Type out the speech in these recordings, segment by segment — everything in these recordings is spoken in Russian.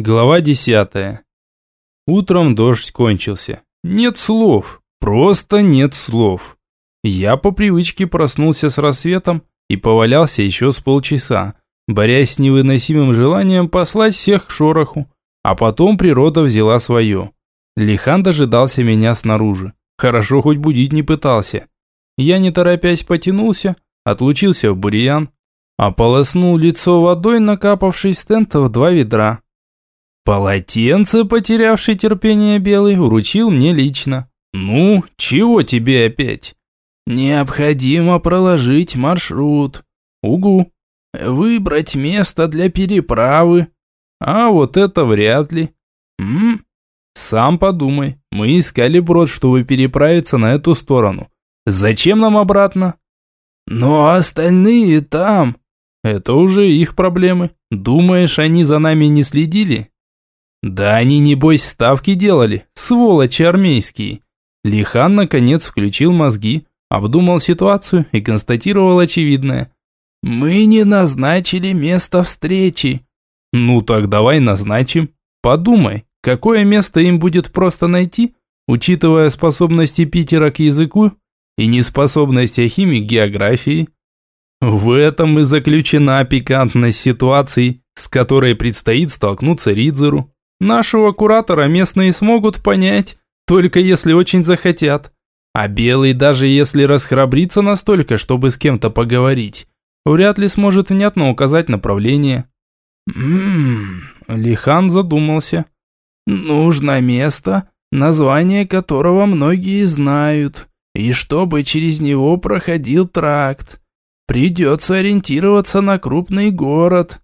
Глава десятая. Утром дождь кончился. Нет слов. Просто нет слов. Я по привычке проснулся с рассветом и повалялся еще с полчаса, борясь с невыносимым желанием послать всех к шороху. А потом природа взяла свое. Лихан дожидался меня снаружи. Хорошо хоть будить не пытался. Я не торопясь потянулся, отлучился в бурьян, ополоснул лицо водой, накапавшей с тента в два ведра. Полотенце, потерявший терпение белый, вручил мне лично. «Ну, чего тебе опять?» «Необходимо проложить маршрут». «Угу». «Выбрать место для переправы». «А вот это вряд ли». «М?» «Сам подумай. Мы искали брод, чтобы переправиться на эту сторону. Зачем нам обратно?» «Но остальные там». «Это уже их проблемы. Думаешь, они за нами не следили?» Да они, небось, ставки делали, сволочи армейские. Лихан, наконец, включил мозги, обдумал ситуацию и констатировал очевидное. «Мы не назначили место встречи». «Ну так давай назначим. Подумай, какое место им будет просто найти, учитывая способности Питера к языку и неспособность Ахими к географии?» В этом и заключена пикантность ситуации, с которой предстоит столкнуться Ридзеру. Нашего куратора местные смогут понять, только если очень захотят. А Белый, даже если расхрабрится настолько, чтобы с кем-то поговорить, вряд ли сможет внятно указать направление. Ммм, Лихан задумался. Нужно место, название которого многие знают, и чтобы через него проходил тракт. Придется ориентироваться на крупный город.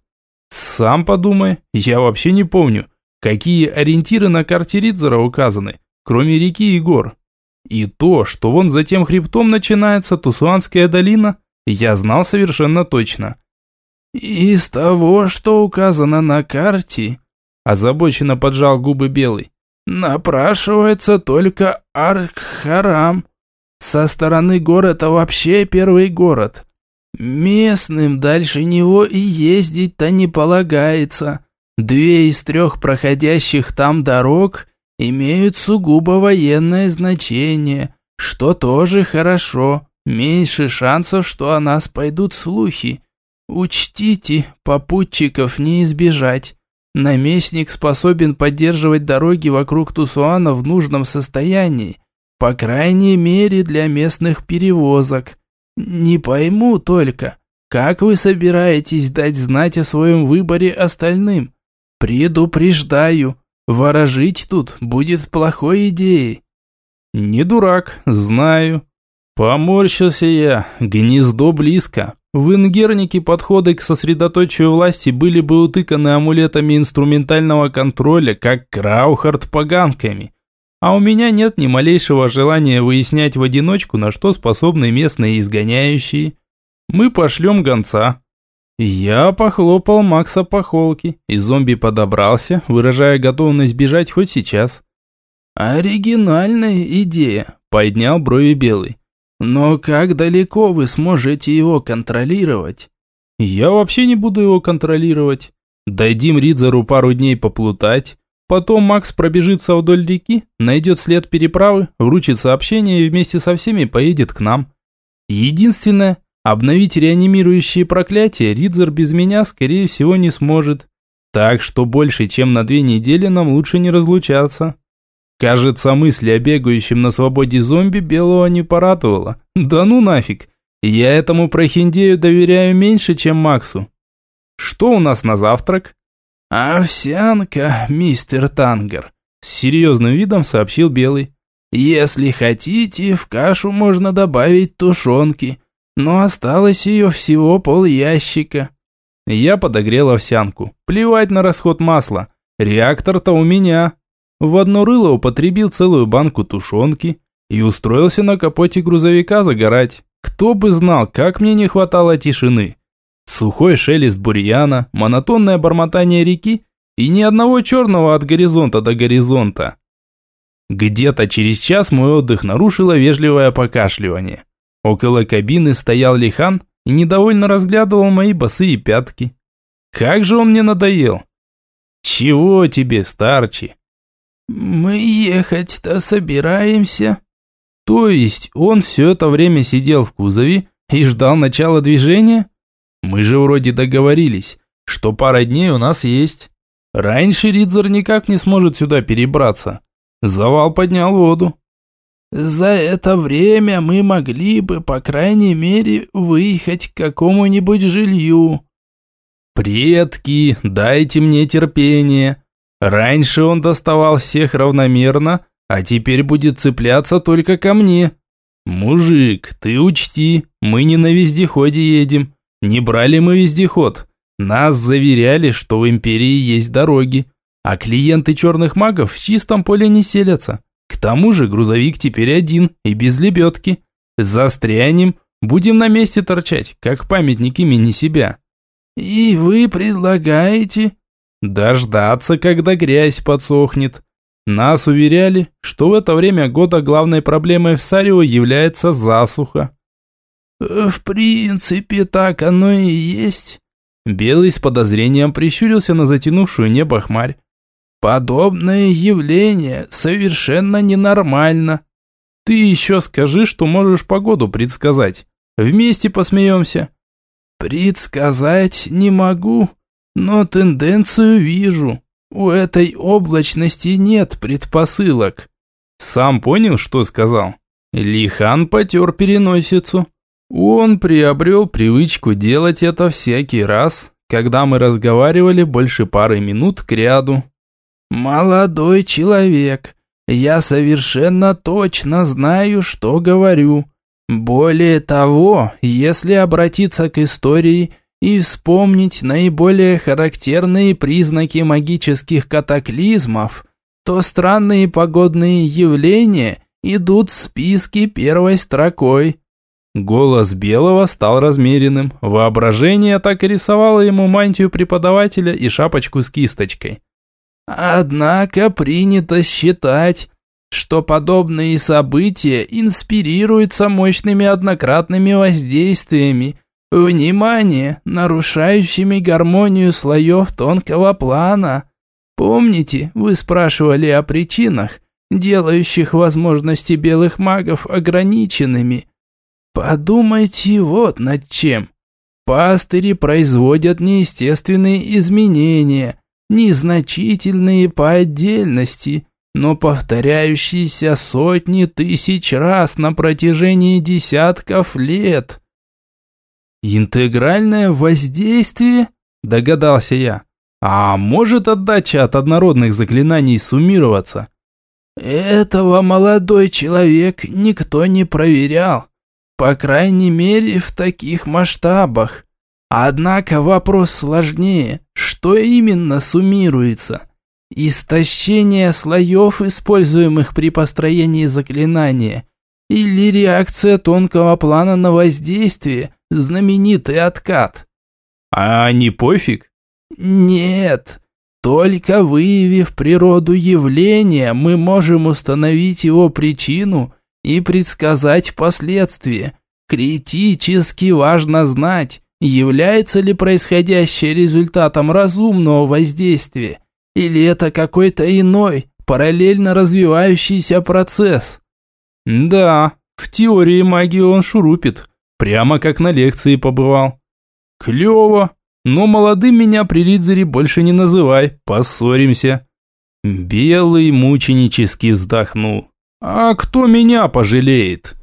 Сам подумай, я вообще не помню, Какие ориентиры на карте Ридзера указаны, кроме реки и гор? И то, что вон за тем хребтом начинается Тусуанская долина, я знал совершенно точно. «Из того, что указано на карте», озабоченно поджал губы Белый, напрашивается только Архарам. Со стороны города вообще первый город. Местным дальше него и ездить-то не полагается. Две из трех проходящих там дорог имеют сугубо военное значение, что тоже хорошо. Меньше шансов, что о нас пойдут слухи. Учтите, попутчиков не избежать. Наместник способен поддерживать дороги вокруг Тусуана в нужном состоянии, по крайней мере для местных перевозок. Не пойму только, как вы собираетесь дать знать о своем выборе остальным? «Предупреждаю, ворожить тут будет плохой идеей». «Не дурак, знаю». Поморщился я, гнездо близко. В Ингернике подходы к сосредоточию власти были бы утыканы амулетами инструментального контроля, как Краухард поганками. А у меня нет ни малейшего желания выяснять в одиночку, на что способны местные изгоняющие. Мы пошлем гонца, я похлопал Макса по холке, и зомби подобрался, выражая готовность бежать хоть сейчас. «Оригинальная идея», – поднял брови Белый. «Но как далеко вы сможете его контролировать?» «Я вообще не буду его контролировать. Дадим Ридзеру пару дней поплутать, потом Макс пробежится вдоль реки, найдет след переправы, вручит сообщение и вместе со всеми поедет к нам. Единственное, Обновить реанимирующие проклятия Ридзер без меня, скорее всего, не сможет. Так что больше, чем на две недели нам лучше не разлучаться. Кажется, мысль о бегающем на свободе зомби Белого не порадовала. Да ну нафиг. Я этому прохиндею доверяю меньше, чем Максу. Что у нас на завтрак? Овсянка, мистер Тангер. С серьезным видом сообщил Белый. Если хотите, в кашу можно добавить тушенки но осталось ее всего пол ящика. Я подогрел овсянку. Плевать на расход масла. Реактор-то у меня. В одно рыло употребил целую банку тушенки и устроился на капоте грузовика загорать. Кто бы знал, как мне не хватало тишины. Сухой шелест бурьяна, монотонное бормотание реки и ни одного черного от горизонта до горизонта. Где-то через час мой отдых нарушило вежливое покашливание. Около кабины стоял Лихан и недовольно разглядывал мои босые пятки. Как же он мне надоел. Чего тебе, старчи? Мы ехать-то собираемся. То есть он все это время сидел в кузове и ждал начала движения? Мы же вроде договорились, что пара дней у нас есть. Раньше Ридзер никак не сможет сюда перебраться. Завал поднял воду. За это время мы могли бы, по крайней мере, выехать к какому-нибудь жилью. Предки, дайте мне терпение. Раньше он доставал всех равномерно, а теперь будет цепляться только ко мне. Мужик, ты учти, мы не на вездеходе едем. Не брали мы вездеход. Нас заверяли, что в империи есть дороги, а клиенты черных магов в чистом поле не селятся. К тому же грузовик теперь один и без лебедки. Застрянем, будем на месте торчать, как памятник имени себя. И вы предлагаете дождаться, когда грязь подсохнет. Нас уверяли, что в это время года главной проблемой в Сарио является засуха. В принципе, так оно и есть. Белый с подозрением прищурился на затянувшую небо хмарь. Подобное явление совершенно ненормально. Ты еще скажи, что можешь погоду предсказать. Вместе посмеемся. Предсказать не могу, но тенденцию вижу. У этой облачности нет предпосылок. Сам понял, что сказал? Лихан потер переносицу. Он приобрел привычку делать это всякий раз, когда мы разговаривали больше пары минут к ряду. «Молодой человек, я совершенно точно знаю, что говорю. Более того, если обратиться к истории и вспомнить наиболее характерные признаки магических катаклизмов, то странные погодные явления идут в списке первой строкой». Голос Белого стал размеренным. Воображение так и рисовало ему мантию преподавателя и шапочку с кисточкой. Однако принято считать, что подобные события инспирируются мощными однократными воздействиями, внимание, нарушающими гармонию слоев тонкого плана. Помните, вы спрашивали о причинах, делающих возможности белых магов ограниченными? Подумайте вот над чем. Пастыри производят неестественные изменения – незначительные по отдельности, но повторяющиеся сотни тысяч раз на протяжении десятков лет. «Интегральное воздействие?» – догадался я. «А может отдача от однородных заклинаний суммироваться?» «Этого, молодой человек, никто не проверял. По крайней мере, в таких масштабах. Однако вопрос сложнее. Что именно суммируется? Истощение слоев, используемых при построении заклинания, или реакция тонкого плана на воздействие, знаменитый откат? А не пофиг? Нет. Только выявив природу явления, мы можем установить его причину и предсказать последствия. Критически важно знать, Является ли происходящее результатом разумного воздействия, или это какой-то иной, параллельно развивающийся процесс? Да, в теории магии он шурупит, прямо как на лекции побывал. Клево, но молодым меня при Ридзере больше не называй, поссоримся. Белый мученически вздохнул. А кто меня пожалеет?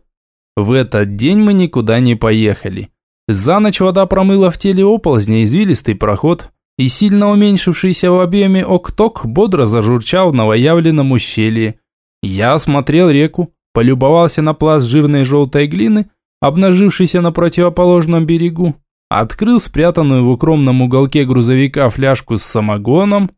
В этот день мы никуда не поехали. За ночь вода промыла в теле оползня извилистый проход, и сильно уменьшившийся в объеме окток бодро зажурчал в новоявленном ущелье. Я осмотрел реку, полюбовался на пласт жирной желтой глины, обнажившийся на противоположном берегу, открыл спрятанную в укромном уголке грузовика фляжку с самогоном.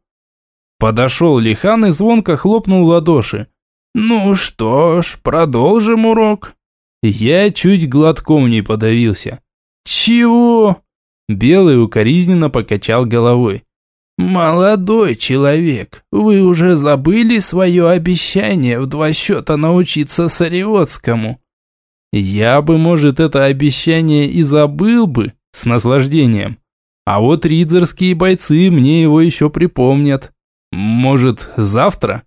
Подошел Лихан и звонко хлопнул в ладоши. «Ну что ж, продолжим урок». Я чуть глотком не подавился. «Чего?» Белый укоризненно покачал головой. «Молодой человек, вы уже забыли свое обещание в два счета научиться Сариотскому?» «Я бы, может, это обещание и забыл бы с наслаждением. А вот ридзерские бойцы мне его еще припомнят. Может, завтра?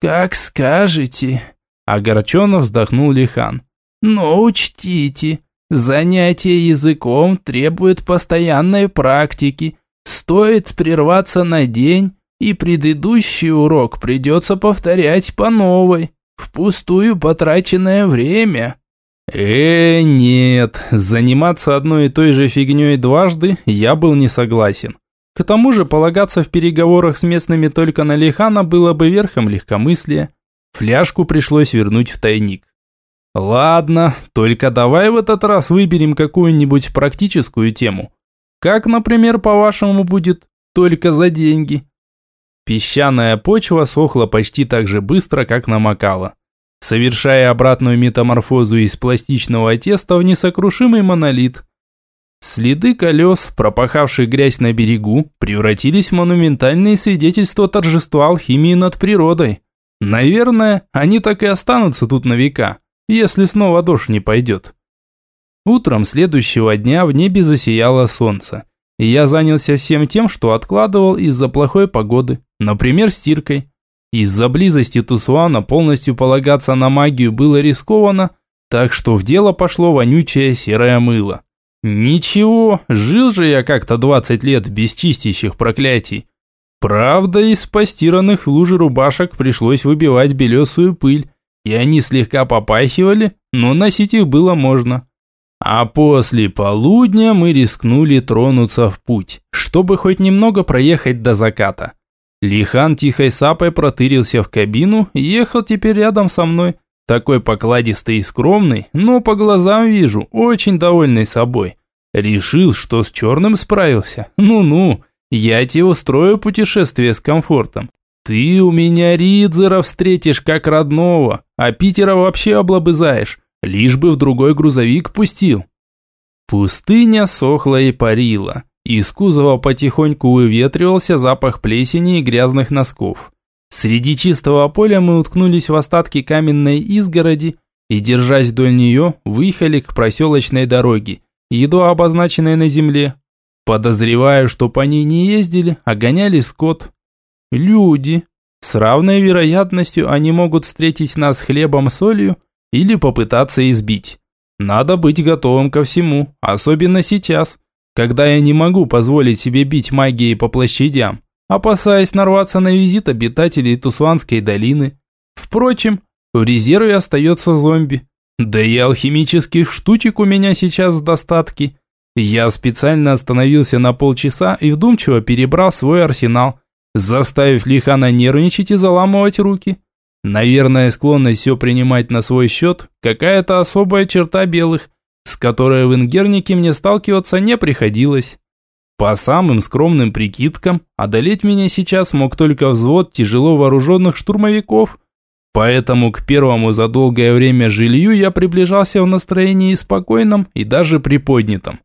Как скажете. Огорченно вздохнул Лихан. Но учтите, занятие языком требует постоянной практики. Стоит прерваться на день, и предыдущий урок придется повторять по новой. Впустую потраченное время. Э, нет, заниматься одной и той же фигней дважды я был не согласен. К тому же полагаться в переговорах с местными только на Лихана было бы верхом легкомыслия. Фляжку пришлось вернуть в тайник. Ладно, только давай в этот раз выберем какую-нибудь практическую тему. Как, например, по-вашему будет только за деньги? Песчаная почва сохла почти так же быстро, как намокала совершая обратную метаморфозу из пластичного теста в несокрушимый монолит. Следы колес, пропахавших грязь на берегу, превратились в монументальные свидетельства торжества алхимии над природой. Наверное, они так и останутся тут на века, если снова дождь не пойдет. Утром следующего дня в небе засияло солнце, и я занялся всем тем, что откладывал из-за плохой погоды, например, стиркой. Из-за близости Тусуана полностью полагаться на магию было рискованно, так что в дело пошло вонючее серое мыло. Ничего, жил же я как-то 20 лет без чистящих проклятий. Правда, из постиранных в луже рубашек пришлось выбивать белесую пыль, и они слегка попахивали, но носить их было можно. А после полудня мы рискнули тронуться в путь, чтобы хоть немного проехать до заката. Лихан тихой сапой протырился в кабину и ехал теперь рядом со мной. Такой покладистый и скромный, но по глазам вижу, очень довольный собой. Решил, что с черным справился. Ну-ну, я тебе устрою путешествие с комфортом. Ты у меня Ридзера встретишь как родного, а Питера вообще облобызаешь, лишь бы в другой грузовик пустил. Пустыня сохла и парила. Из кузова потихоньку выветривался запах плесени и грязных носков. Среди чистого поля мы уткнулись в остатки каменной изгороди и, держась вдоль нее, выехали к проселочной дороге, едва обозначенной на земле. Подозреваю, что по ней не ездили, а гоняли скот. Люди. С равной вероятностью они могут встретить нас хлебом-солью или попытаться избить. Надо быть готовым ко всему, особенно сейчас, когда я не могу позволить себе бить магией по площадям, опасаясь нарваться на визит обитателей Тусуанской долины. Впрочем, в резерве остается зомби. Да и алхимических штучек у меня сейчас в достатке. Я специально остановился на полчаса и вдумчиво перебрал свой арсенал, заставив Лихана нервничать и заламывать руки. Наверное, склонность все принимать на свой счет – какая-то особая черта белых, с которой в Ингернике мне сталкиваться не приходилось. По самым скромным прикидкам, одолеть меня сейчас мог только взвод тяжело вооруженных штурмовиков, поэтому к первому за долгое время жилью я приближался в настроении спокойном и даже приподнятом.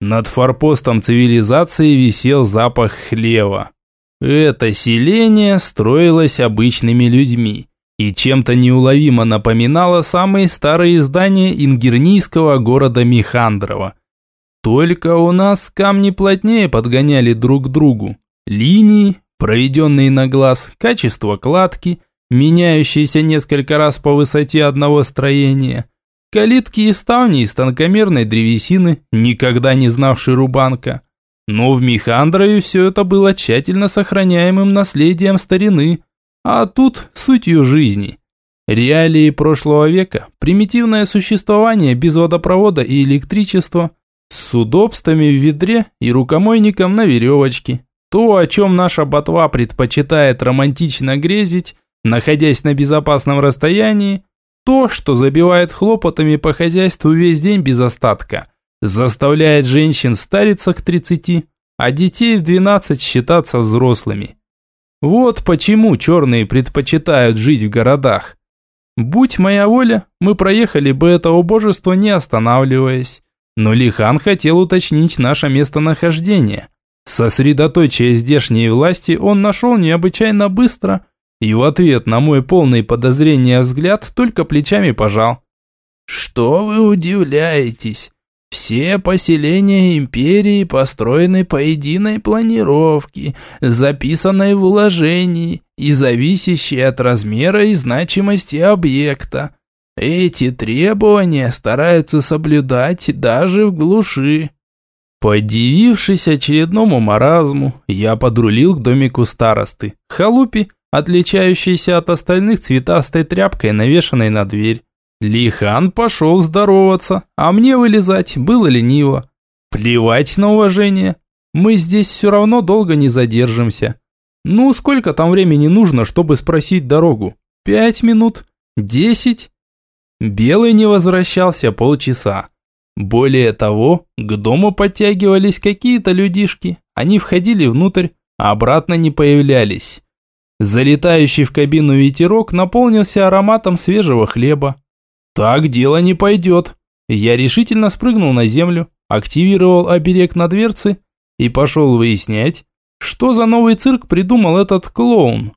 Над форпостом цивилизации висел запах хлева. Это селение строилось обычными людьми и чем-то неуловимо напоминало самые старые здания ингернийского города Михандрова. Только у нас камни плотнее подгоняли друг к другу. Линии, проведенные на глаз, качество кладки, меняющиеся несколько раз по высоте одного строения, калитки и ставни из тонкомерной древесины, никогда не знавшей рубанка. Но в Михандрове все это было тщательно сохраняемым наследием старины – а тут сутью жизни. Реалии прошлого века, примитивное существование без водопровода и электричества, с удобствами в ведре и рукомойником на веревочке. То, о чем наша ботва предпочитает романтично грезить, находясь на безопасном расстоянии, то, что забивает хлопотами по хозяйству весь день без остатка, заставляет женщин стариться к 30, а детей в 12 считаться взрослыми. Вот почему черные предпочитают жить в городах. Будь моя воля, мы проехали бы это убожество не останавливаясь. Но Лихан хотел уточнить наше местонахождение. Сосредоточие здешней власти он нашел необычайно быстро и в ответ на мой полный подозрения взгляд только плечами пожал. «Что вы удивляетесь? Все поселения империи построены по единой планировке, записанной в уложении и зависящей от размера и значимости объекта. Эти требования стараются соблюдать даже в глуши. Подивившись очередному маразму, я подрулил к домику старосты, халупе, отличающейся от остальных цветастой тряпкой, навешанной на дверь. Лихан пошел здороваться, а мне вылезать было лениво. Плевать на уважение. Мы здесь все равно долго не задержимся. Ну, сколько там времени нужно, чтобы спросить дорогу? Пять минут? Десять? Белый не возвращался полчаса. Более того, к дому подтягивались какие-то людишки. Они входили внутрь, а обратно не появлялись. Залетающий в кабину ветерок наполнился ароматом свежего хлеба. Так дело не пойдет. Я решительно спрыгнул на землю, активировал оберег на дверце и пошел выяснять, что за новый цирк придумал этот клоун.